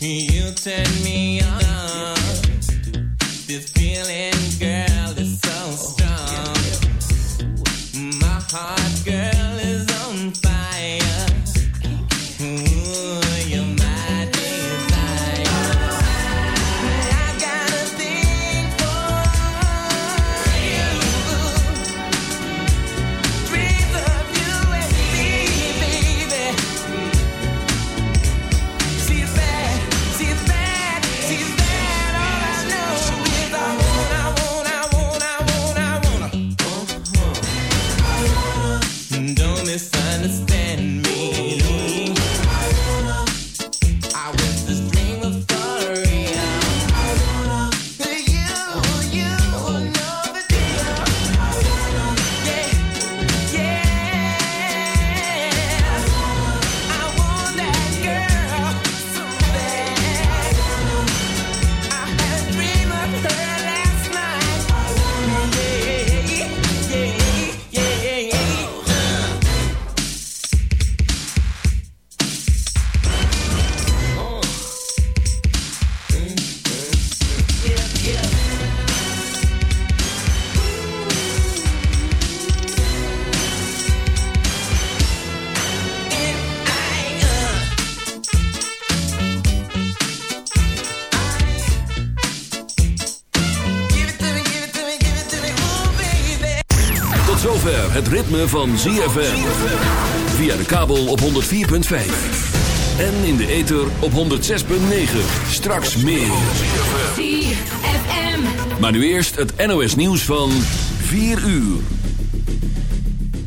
You turn me on. Van ZFM. Via de kabel op 104.5. En in de ether op 106.9. Straks meer. ZFM. Maar nu eerst het NOS nieuws van 4 uur.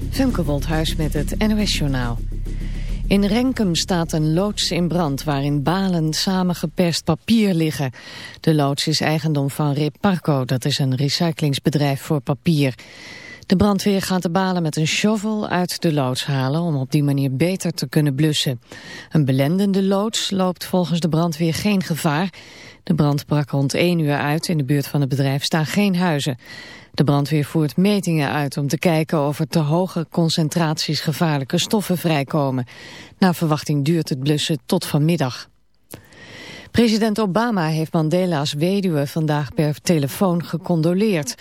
Femke Woldhuis met het NOS journaal. In Renkum staat een loods in brand waarin balen samengeperst papier liggen. De loods is eigendom van Reparco, dat is een recyclingsbedrijf voor papier. De brandweer gaat de balen met een shovel uit de loods halen om op die manier beter te kunnen blussen. Een belendende loods loopt volgens de brandweer geen gevaar. De brand brak rond 1 uur uit. In de buurt van het bedrijf staan geen huizen. De brandweer voert metingen uit om te kijken of er te hoge concentraties gevaarlijke stoffen vrijkomen. Na verwachting duurt het blussen tot vanmiddag. President Obama heeft Mandela's weduwe vandaag per telefoon gecondoleerd.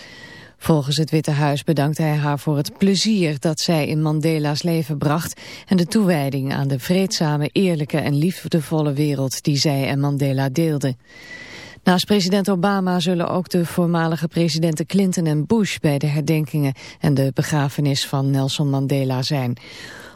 Volgens het Witte Huis bedankt hij haar voor het plezier dat zij in Mandela's leven bracht en de toewijding aan de vreedzame, eerlijke en liefdevolle wereld die zij en Mandela deelden. Naast president Obama zullen ook de voormalige presidenten Clinton en Bush bij de herdenkingen en de begrafenis van Nelson Mandela zijn.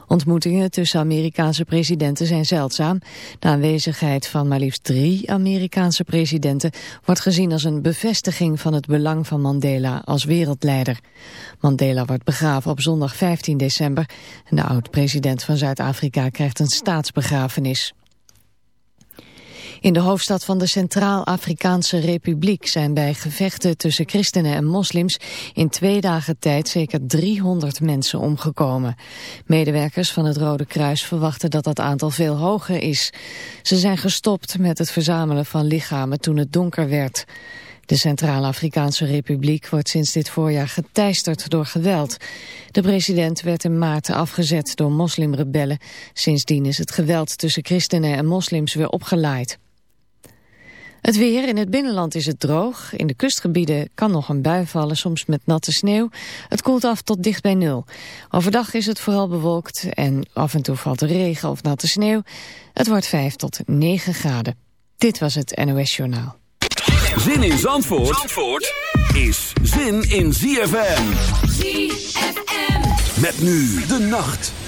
Ontmoetingen tussen Amerikaanse presidenten zijn zeldzaam. De aanwezigheid van maar liefst drie Amerikaanse presidenten wordt gezien als een bevestiging van het belang van Mandela als wereldleider. Mandela wordt begraven op zondag 15 december en de oud-president van Zuid-Afrika krijgt een staatsbegrafenis. In de hoofdstad van de Centraal-Afrikaanse Republiek zijn bij gevechten tussen christenen en moslims in twee dagen tijd zeker 300 mensen omgekomen. Medewerkers van het Rode Kruis verwachten dat dat aantal veel hoger is. Ze zijn gestopt met het verzamelen van lichamen toen het donker werd. De Centraal-Afrikaanse Republiek wordt sinds dit voorjaar geteisterd door geweld. De president werd in maart afgezet door moslimrebellen. Sindsdien is het geweld tussen christenen en moslims weer opgeleid. Het weer, in het binnenland is het droog. In de kustgebieden kan nog een bui vallen, soms met natte sneeuw. Het koelt af tot dicht bij nul. Overdag is het vooral bewolkt en af en toe valt er regen of natte sneeuw. Het wordt 5 tot 9 graden. Dit was het NOS Journaal. Zin in Zandvoort, Zandvoort is zin in ZFM. ZFM. Met nu de nacht.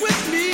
with me.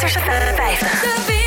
Winterse 50.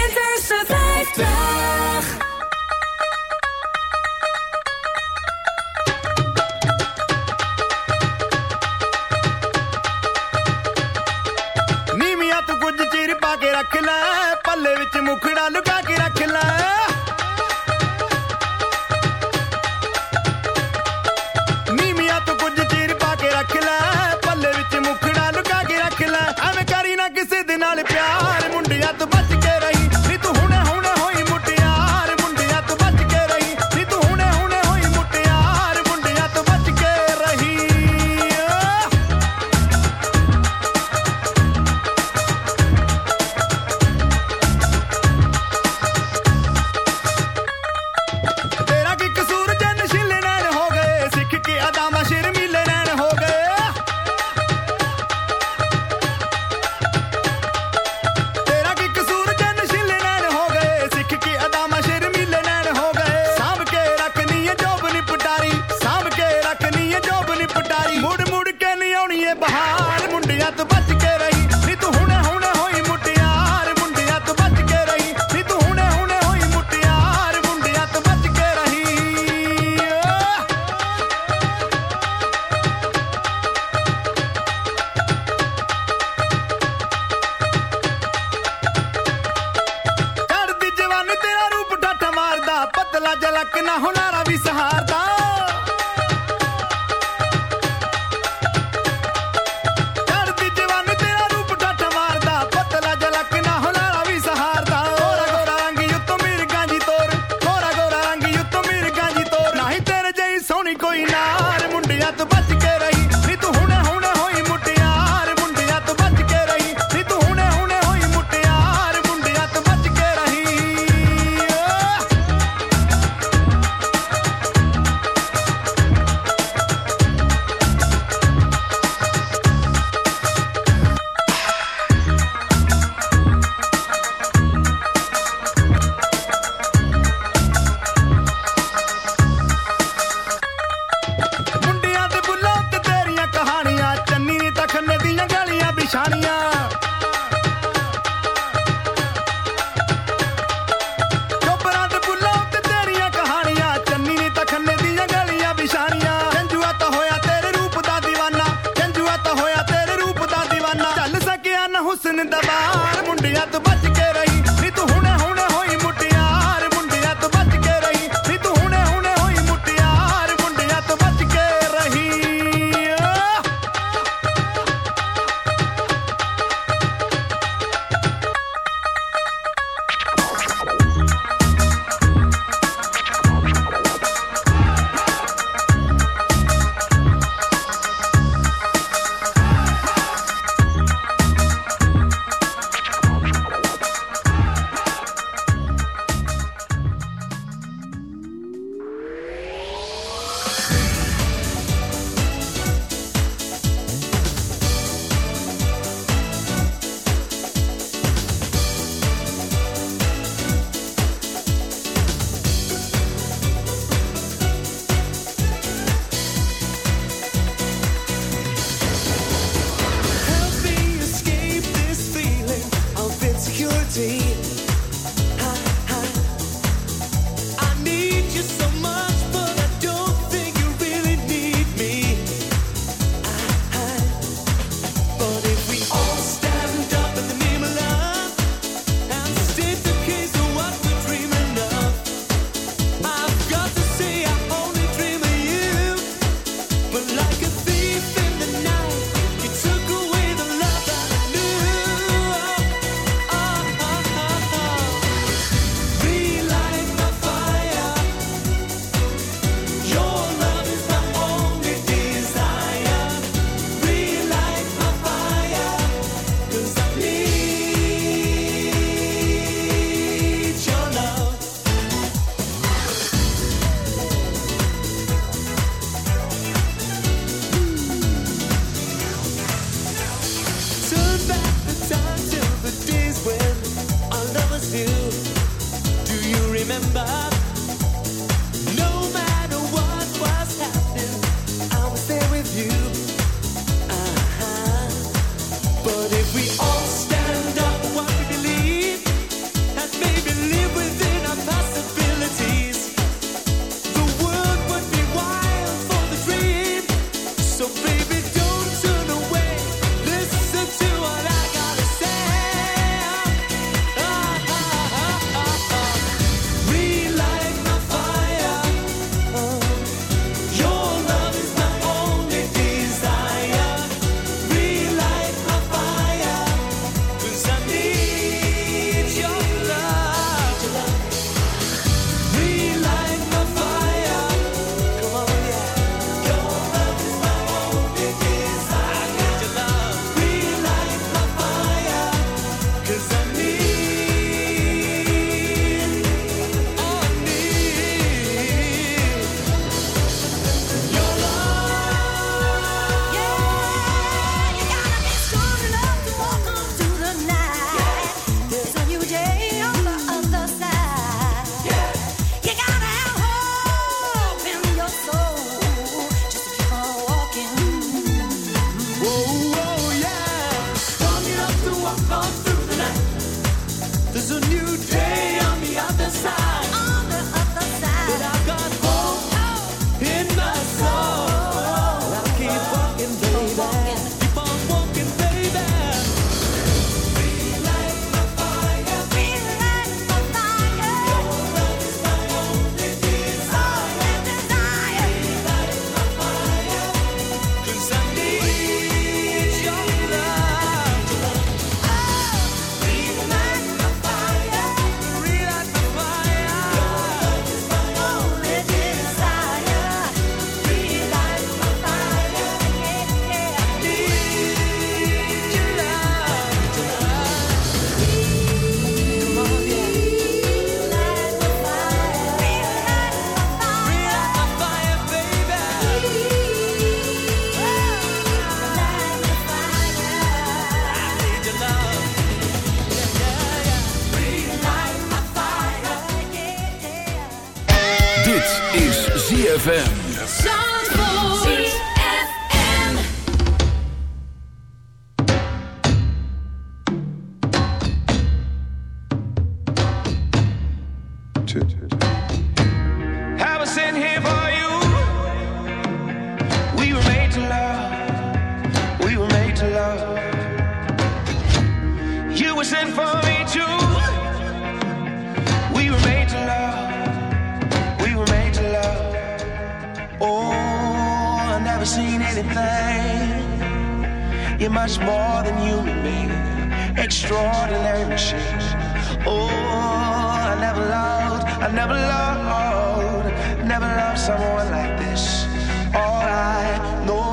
mind. You're much more than human being, extraordinary machine. Oh, I never loved, I never loved, never loved someone like this. All I know.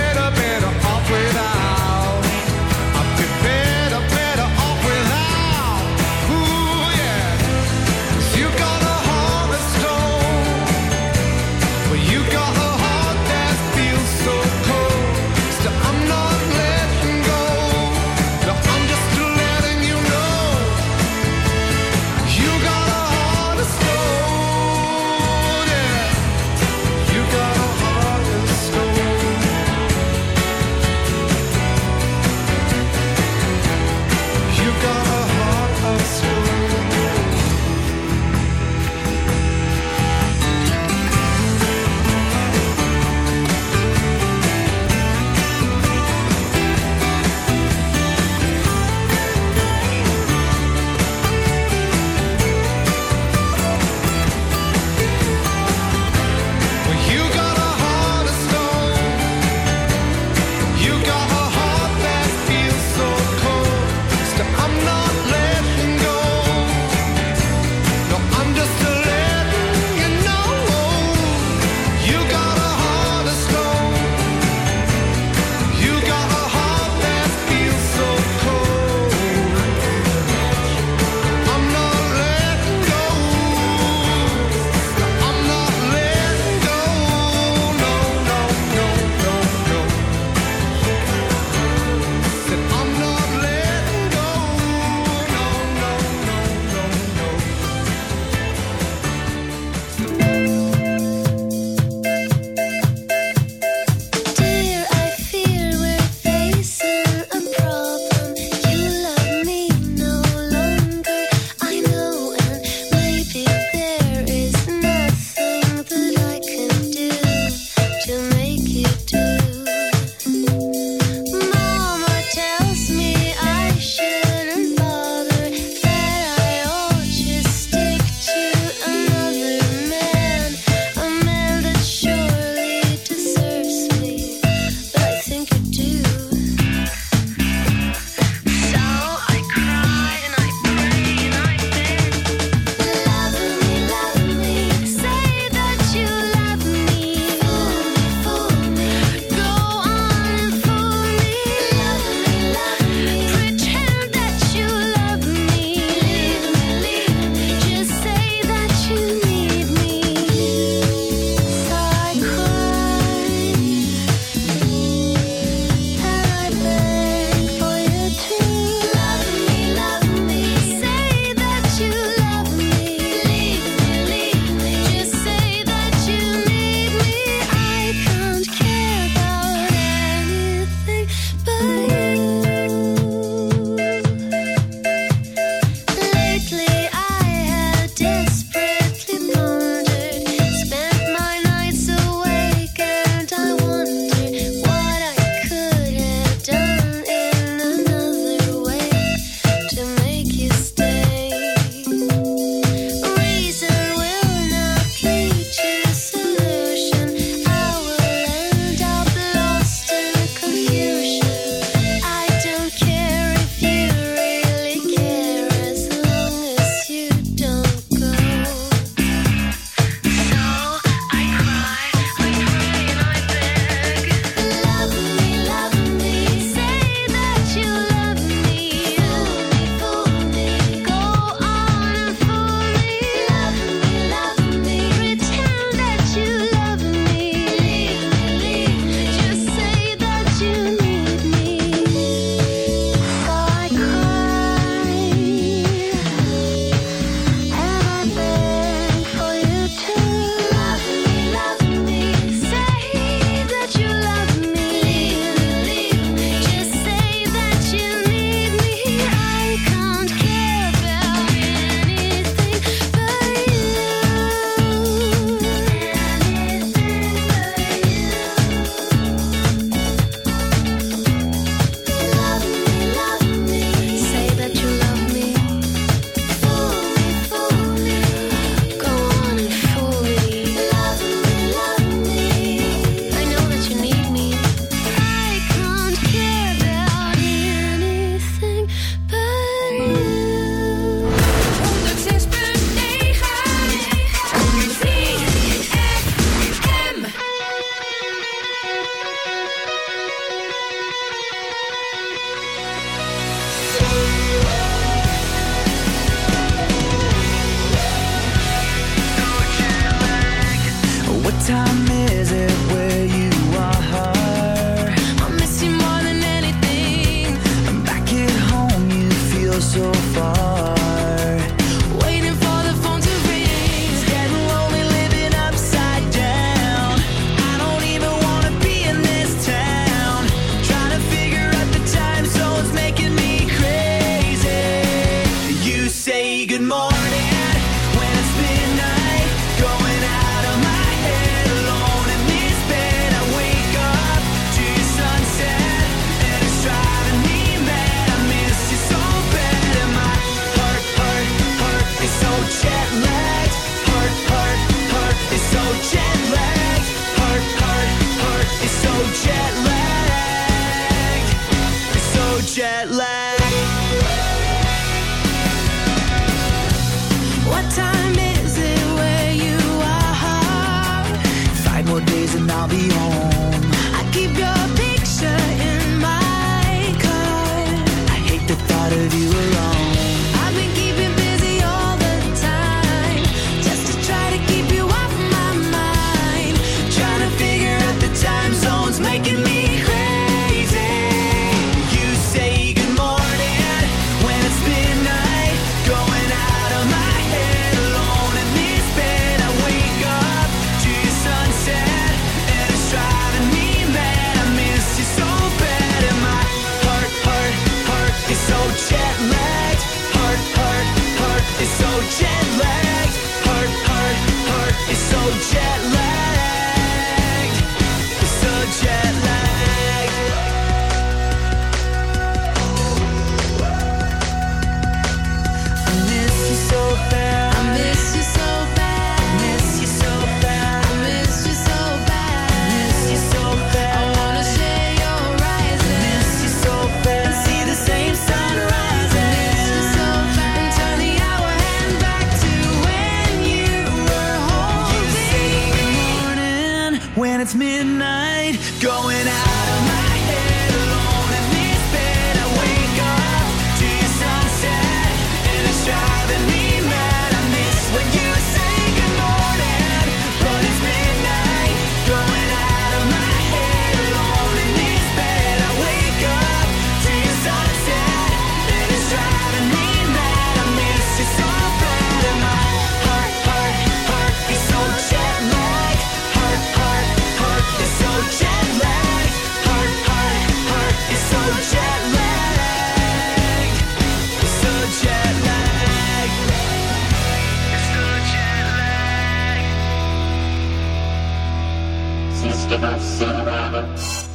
give us a rabbit.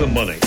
The money?